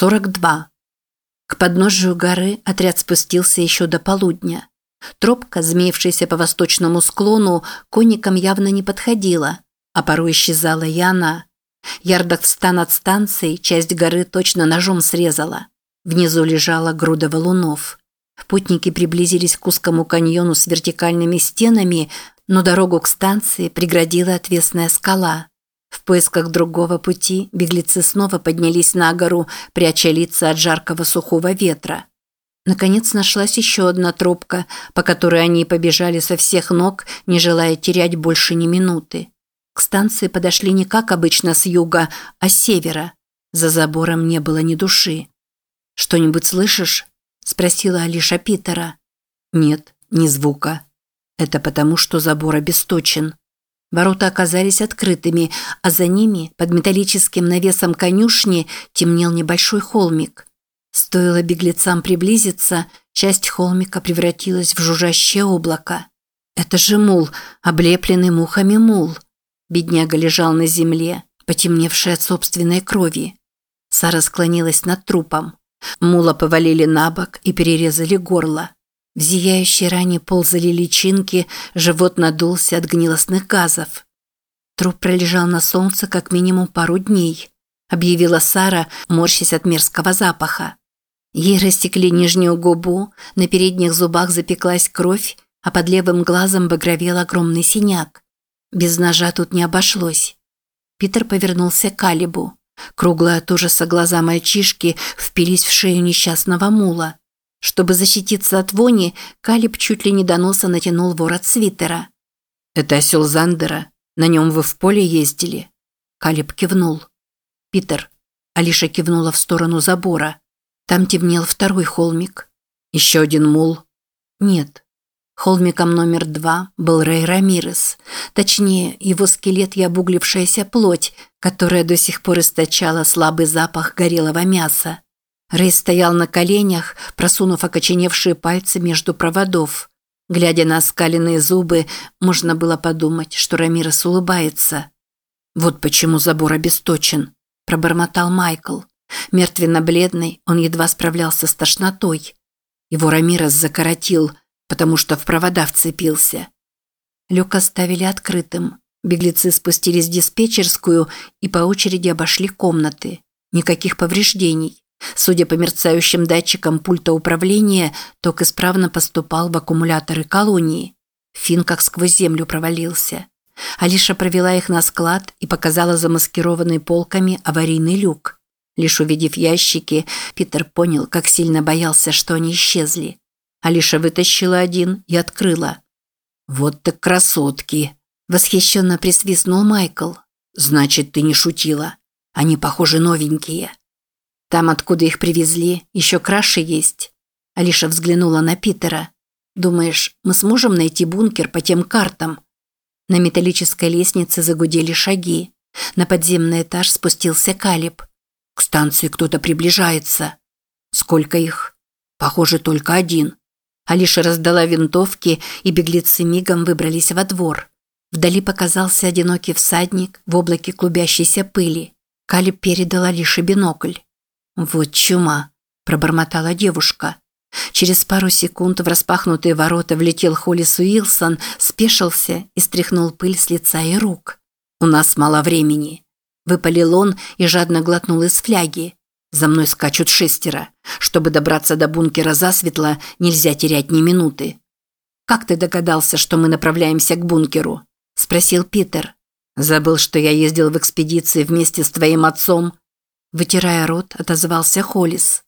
42. К подножию горы отряд спустился еще до полудня. Тропка, змеившаяся по восточному склону, конникам явно не подходила, а порой исчезала и она. Ярдах в от станции часть горы точно ножом срезала. Внизу лежала груда валунов. Путники приблизились к узкому каньону с вертикальными стенами, но дорогу к станции преградила отвесная скала. В поисках другого пути беглецы снова поднялись на гору, пряча лица от жаркого сухого ветра. Наконец нашлась еще одна тропка, по которой они побежали со всех ног, не желая терять больше ни минуты. К станции подошли не как обычно с юга, а с севера. За забором не было ни души. «Что-нибудь слышишь?» – спросила Алиша Питера. «Нет, ни звука. Это потому, что забор обесточен». Ворота оказались открытыми, а за ними, под металлическим навесом конюшни, темнел небольшой холмик. Стоило беглецам приблизиться, часть холмика превратилась в жужжащее облако. Это же мул, облепленный мухами мул. Бедняга лежал на земле, потемневший от собственной крови. Сара склонилась над трупом. Мула повалили на бок и перерезали горло. В зияющей ране ползали личинки, живот надулся от гнилостных газов. Труп пролежал на солнце как минимум пару дней, объявила Сара, морщась от мерзкого запаха. Ей растекли нижнюю губу, на передних зубах запеклась кровь, а под левым глазом багровел огромный синяк. Без ножа тут не обошлось. Питер повернулся к Калибу. Круглые от ужаса глаза мальчишки впились в шею несчастного мула. Чтобы защититься от вони, Калиб чуть ли не до носа натянул ворот свитера. «Это осел Зандера. На нем вы в поле ездили?» Калиб кивнул. «Питер». Алиша кивнула в сторону забора. Там темнел второй холмик. «Еще один мул?» «Нет». Холмиком номер два был Рэй Рамирес. Точнее, его скелет и обуглившаяся плоть, которая до сих пор источала слабый запах горелого мяса. Рэй стоял на коленях, просунув окоченевшие пальцы между проводов. Глядя на оскаленные зубы, можно было подумать, что Рамирес улыбается. «Вот почему забор обесточен», – пробормотал Майкл. Мертвенно-бледный, он едва справлялся с тошнотой. Его Рамирес закоротил, потому что в провода вцепился. Люк оставили открытым. Беглецы спустились в диспетчерскую и по очереди обошли комнаты. Никаких повреждений. Судя по мерцающим датчикам пульта управления, ток исправно поступал в аккумуляторы колонии. Фин как сквозь землю провалился. Алиша провела их на склад и показала замаскированный полками аварийный люк. Лишь увидев ящики, Питер понял, как сильно боялся, что они исчезли. Алиша вытащила один и открыла. «Вот так красотки!» – восхищенно присвистнул Майкл. «Значит, ты не шутила. Они, похожи, новенькие». Там, откуда их привезли, еще краше есть. Алиша взглянула на Питера. Думаешь, мы сможем найти бункер по тем картам? На металлической лестнице загудели шаги. На подземный этаж спустился Калиб. К станции кто-то приближается. Сколько их? Похоже, только один. Алиша раздала винтовки, и беглецы мигом выбрались во двор. Вдали показался одинокий всадник в облаке клубящейся пыли. Калиб передал Алише бинокль. «Вот чума», – пробормотала девушка. Через пару секунд в распахнутые ворота влетел Холлис Уилсон, спешился и стряхнул пыль с лица и рук. «У нас мало времени». Выпалил он и жадно глотнул из фляги. «За мной скачут шестеро. Чтобы добраться до бункера засветло, нельзя терять ни минуты». «Как ты догадался, что мы направляемся к бункеру?» – спросил Питер. «Забыл, что я ездил в экспедиции вместе с твоим отцом Вытирая рот, отозвался Холлис.